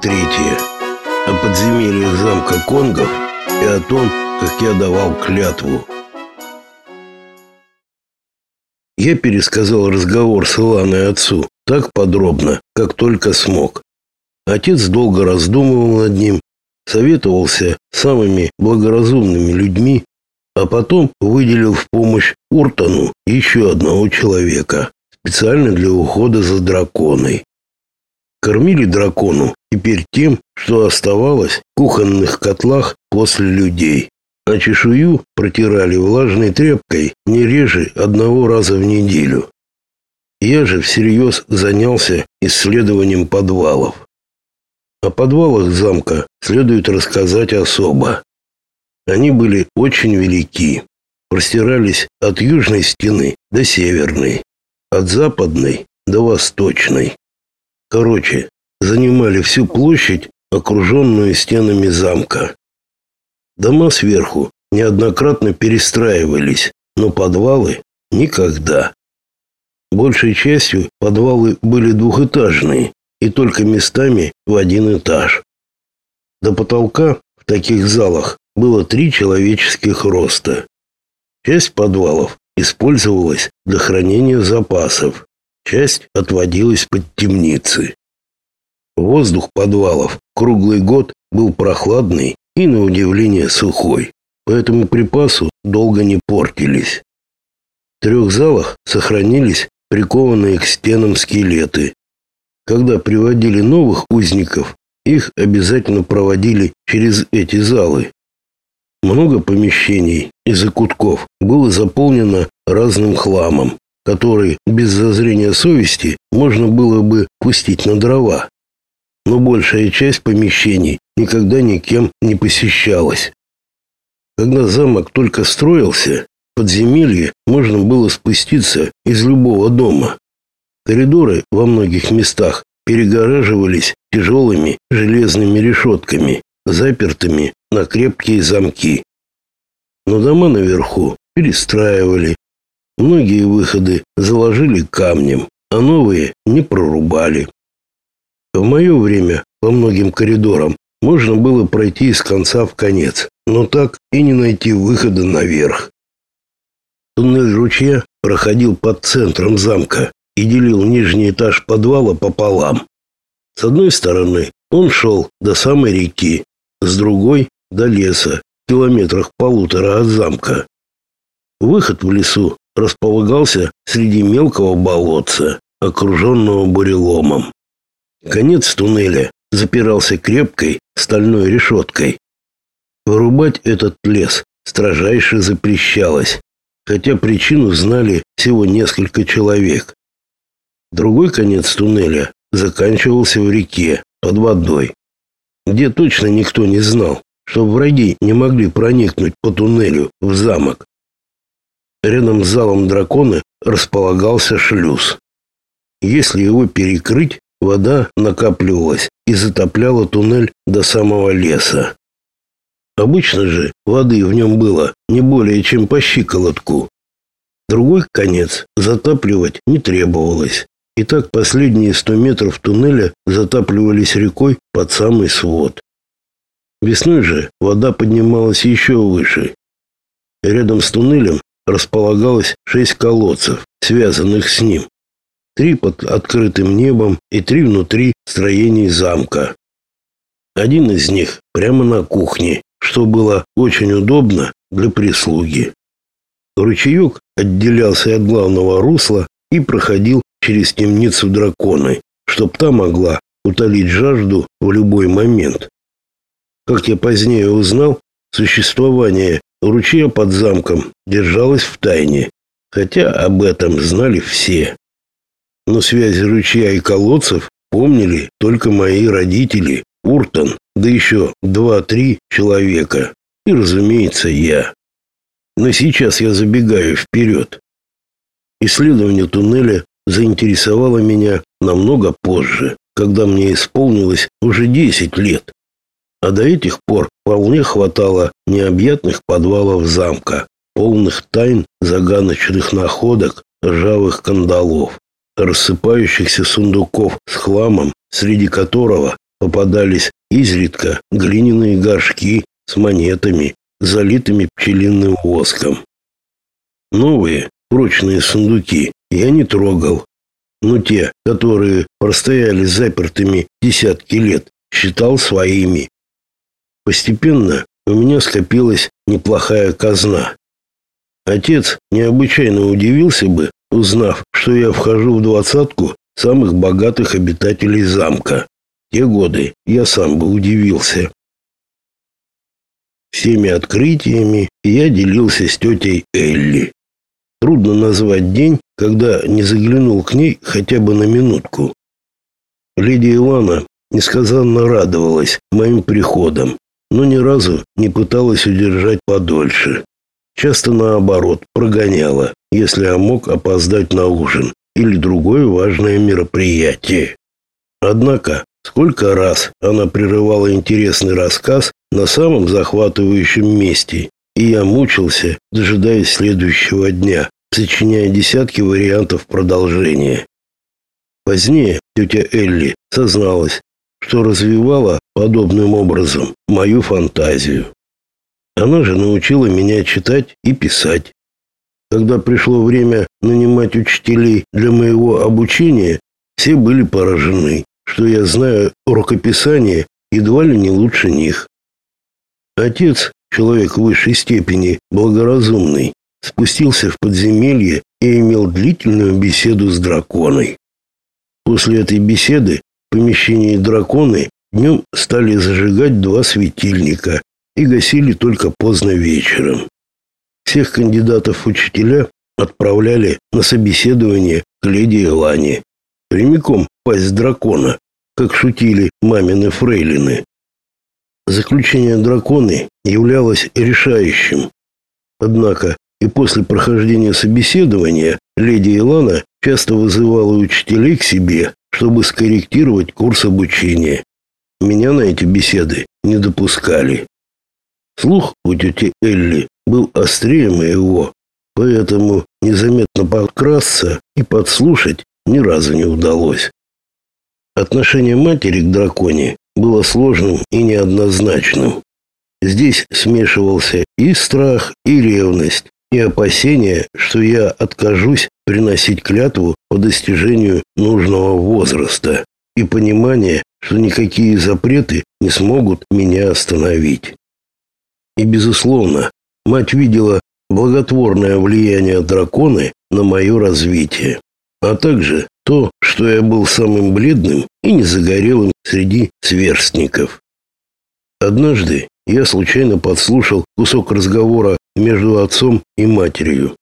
третье. О подземельях замка Конгов и о том, как я давал клятву. Я пересказал разговор с Иланой отцу так подробно, как только смог. Отец долго раздумывал над ним, советовался с самыми благоразумными людьми, а потом выделил в помощь Уртону еще одного человека, специально для ухода за драконой. Кормили дракону теперь тем, что оставалось в кухонных котлах после людей, а чешую протирали влажной тряпкой не реже одного раза в неделю. Я же всерьез занялся исследованием подвалов. О подвалах замка следует рассказать особо. Они были очень велики, простирались от южной стены до северной, от западной до восточной. Короче, занимали всю площадь, окруженную стенами замка. Дома сверху неоднократно перестраивались, но подвалы никогда. Большей частью подвалы были двухэтажные и только местами в один этаж. До потолка в таких залах было три человеческих роста. Часть подвалов использовалась для хранения запасов, часть отводилась под темницы. Воздух подвалов круглый год был прохладный и, на удивление, сухой, поэтому припасы долго не портились. В трех залах сохранились прикованные к стенам скелеты. Когда приводили новых узников, их обязательно проводили через эти залы. Много помещений и закутков было заполнено разным хламом, который без зазрения совести можно было бы пустить на дрова но большая часть помещений никогда никем не посещалась. Когда замок только строился, в подземелье можно было спуститься из любого дома. Коридоры во многих местах перегораживались тяжелыми железными решетками, запертыми на крепкие замки. Но дома наверху перестраивали. Многие выходы заложили камнем, а новые не прорубали. В мое время по многим коридорам можно было пройти из конца в конец, но так и не найти выхода наверх. Туннель ручья проходил под центром замка и делил нижний этаж подвала пополам. С одной стороны он шел до самой реки, с другой – до леса, в километрах полутора от замка. Выход в лесу располагался среди мелкого болотца, окруженного буреломом. Конец туннеля запирался крепкой стальной решеткой. Вырубать этот лес строжайше запрещалось, хотя причину знали всего несколько человек. Другой конец туннеля заканчивался в реке под водой, где точно никто не знал, что враги не могли проникнуть по туннелю в замок. Рядом с залом дракона располагался шлюз. Если его перекрыть, Вода накапливалась и затопляла туннель до самого леса. Обычно же воды в нем было не более чем по щиколотку. Другой конец затапливать не требовалось. И так последние сто метров туннеля затапливались рекой под самый свод. Весной же вода поднималась еще выше. Рядом с туннелем располагалось шесть колодцев, связанных с ним три под открытым небом и три внутри строений замка. Один из них прямо на кухне, что было очень удобно для прислуги. Ручеек отделялся от главного русла и проходил через темницу драконы, чтоб та могла утолить жажду в любой момент. Как я позднее узнал, существование ручья под замком держалось в тайне, хотя об этом знали все но связи ручья и колодцев помнили только мои родители, Уртон, да еще два-три человека. И, разумеется, я. Но сейчас я забегаю вперед. Исследование туннеля заинтересовало меня намного позже, когда мне исполнилось уже 10 лет. А до этих пор вполне хватало необъятных подвалов замка, полных тайн, загадочных находок, ржавых кандалов рассыпающихся сундуков с хламом, среди которого попадались изредка глиняные горшки с монетами, залитыми пчелиным воском. Новые прочные сундуки я не трогал, но те, которые простояли запертыми десятки лет, считал своими. Постепенно у меня скопилась неплохая казна. Отец необычайно удивился бы, узнав, что я вхожу в двадцатку самых богатых обитателей замка. те годы я сам бы удивился. Всеми открытиями я делился с тетей Элли. Трудно назвать день, когда не заглянул к ней хотя бы на минутку. Леди Ивана несказанно радовалась моим приходам, но ни разу не пыталась удержать подольше. Часто наоборот прогоняла, если я мог опоздать на ужин или другое важное мероприятие. Однако, сколько раз она прерывала интересный рассказ на самом захватывающем месте, и я мучился, дожидаясь следующего дня, сочиняя десятки вариантов продолжения. Позднее тетя Элли созналась, что развивала подобным образом мою фантазию. Она же научила меня читать и писать. Когда пришло время нанимать учителей для моего обучения, все были поражены, что я знаю рукописание едва ли не лучше них. Отец, человек высшей степени, благоразумный, спустился в подземелье и имел длительную беседу с драконой. После этой беседы в помещении драконы днем стали зажигать два светильника и гасили только поздно вечером. Всех кандидатов учителя отправляли на собеседование к леди Элане, прямиком пасть дракона, как шутили мамины фрейлины. Заключение драконы являлось решающим. Однако и после прохождения собеседования леди Илана часто вызывала учителей к себе, чтобы скорректировать курс обучения. Меня на эти беседы не допускали. Слух у тети Элли был острее моего, поэтому незаметно подкрасться и подслушать ни разу не удалось. Отношение матери к драконе было сложным и неоднозначным. Здесь смешивался и страх, и ревность, и опасение, что я откажусь приносить клятву по достижению нужного возраста, и понимание, что никакие запреты не смогут меня остановить. И, безусловно, мать видела благотворное влияние драконы на мое развитие, а также то, что я был самым бледным и незагорелым среди сверстников. Однажды я случайно подслушал кусок разговора между отцом и матерью.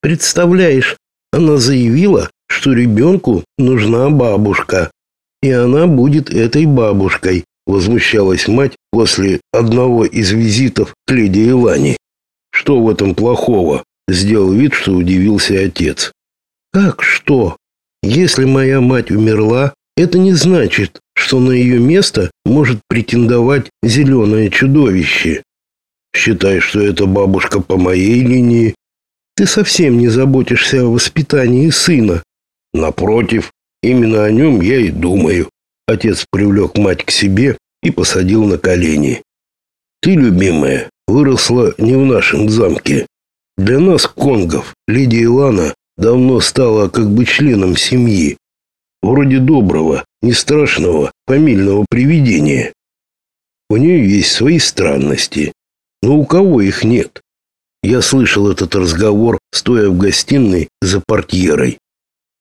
Представляешь, она заявила, что ребенку нужна бабушка, и она будет этой бабушкой, возмущалась мать после одного из визитов к леди Илане. Что в этом плохого? сделал вид, что удивился отец. Как что? Если моя мать умерла, это не значит, что на ее место может претендовать зеленое чудовище. Считай, что это бабушка по моей линии. Ты совсем не заботишься о воспитании сына. Напротив, именно о нем я и думаю. Отец привлек мать к себе и посадил на колени. Ты, любимая, выросла не в нашем замке. Для нас, конгов, леди Илана давно стала как бы членом семьи. Вроде доброго, не страшного, фамильного привидения. У нее есть свои странности, но у кого их нет? Я слышал этот разговор, стоя в гостиной за портьерой.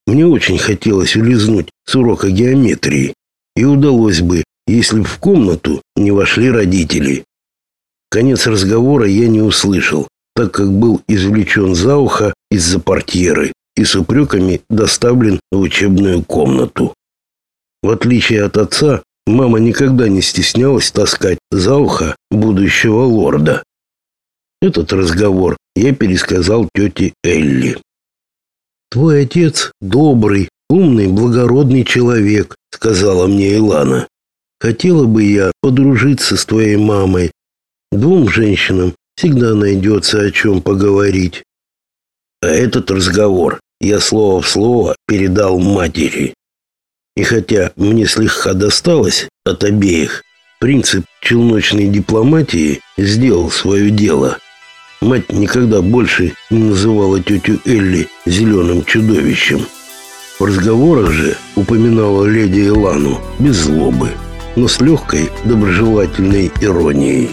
Мне очень хотелось улизнуть с урока геометрии, и удалось бы, если бы в комнату не вошли родители. Конец разговора я не услышал, так как был извлечен за ухо из-за портьеры и с упреками доставлен в учебную комнату. В отличие от отца, Мама никогда не стеснялась таскать за ухо будущего лорда. Этот разговор я пересказал тете Элли. «Твой отец добрый, умный, благородный человек», — сказала мне Илана. «Хотела бы я подружиться с твоей мамой. Двум женщинам всегда найдется о чем поговорить». А этот разговор я слово в слово передал матери. И хотя мне слегка досталось от обеих, принцип челночной дипломатии сделал свое дело. Мать никогда больше не называла тетю Элли зеленым чудовищем. В разговорах же упоминала леди Илану без злобы, но с легкой доброжелательной иронией.